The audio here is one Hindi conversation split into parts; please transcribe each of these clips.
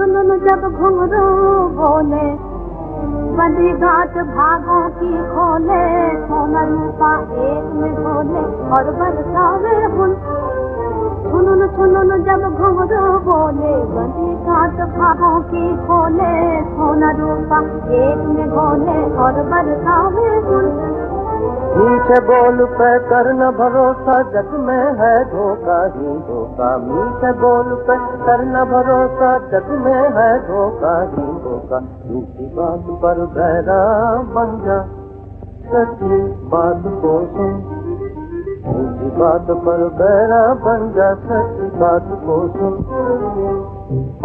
सुन जब घुंघरू बोले बड़ी घाट भागों की खोले सोना रूपा एक में बोले, और बरसावे हुन। सुन सुन जब घुंघरू बोले बड़ी घाट भागों की खोले सोना रूपा एक में बोले, और बरसावे हुन। मीठे बोल पे करना भरोसा, जग में है धोखा ही धोखा। मीठे बोल पे करना भरोसा, जग में है धोखा ही धोखा। झूठी बात पर बहरा बन जा सच्ची बात को सुन। झूठी बात पर बहरा बन जा सच्ची बात को सुन।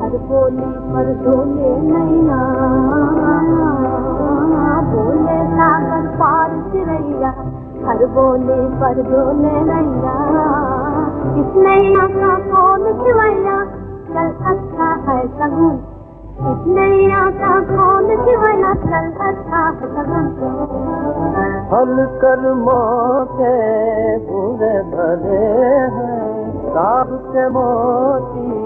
हर बोली पर डोले नैया बोले सागर पार चिड़ैया हर बोले पर डोले नैया इस नैया का कौन खिवैया? कल अच्छा है सगुन इस नैया का कौन खिवैया? कल अच्छा है सगुन हल कर मौके बुरे भले हैं साब के मोती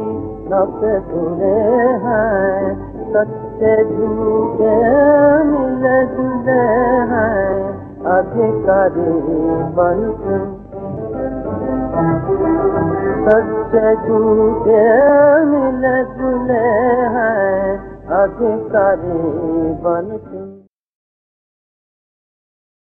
सच्चे झूठे मिले जुले हैं अधिकारी बन के सच्चे झूठे मिले जुले हैं अधिकारी बन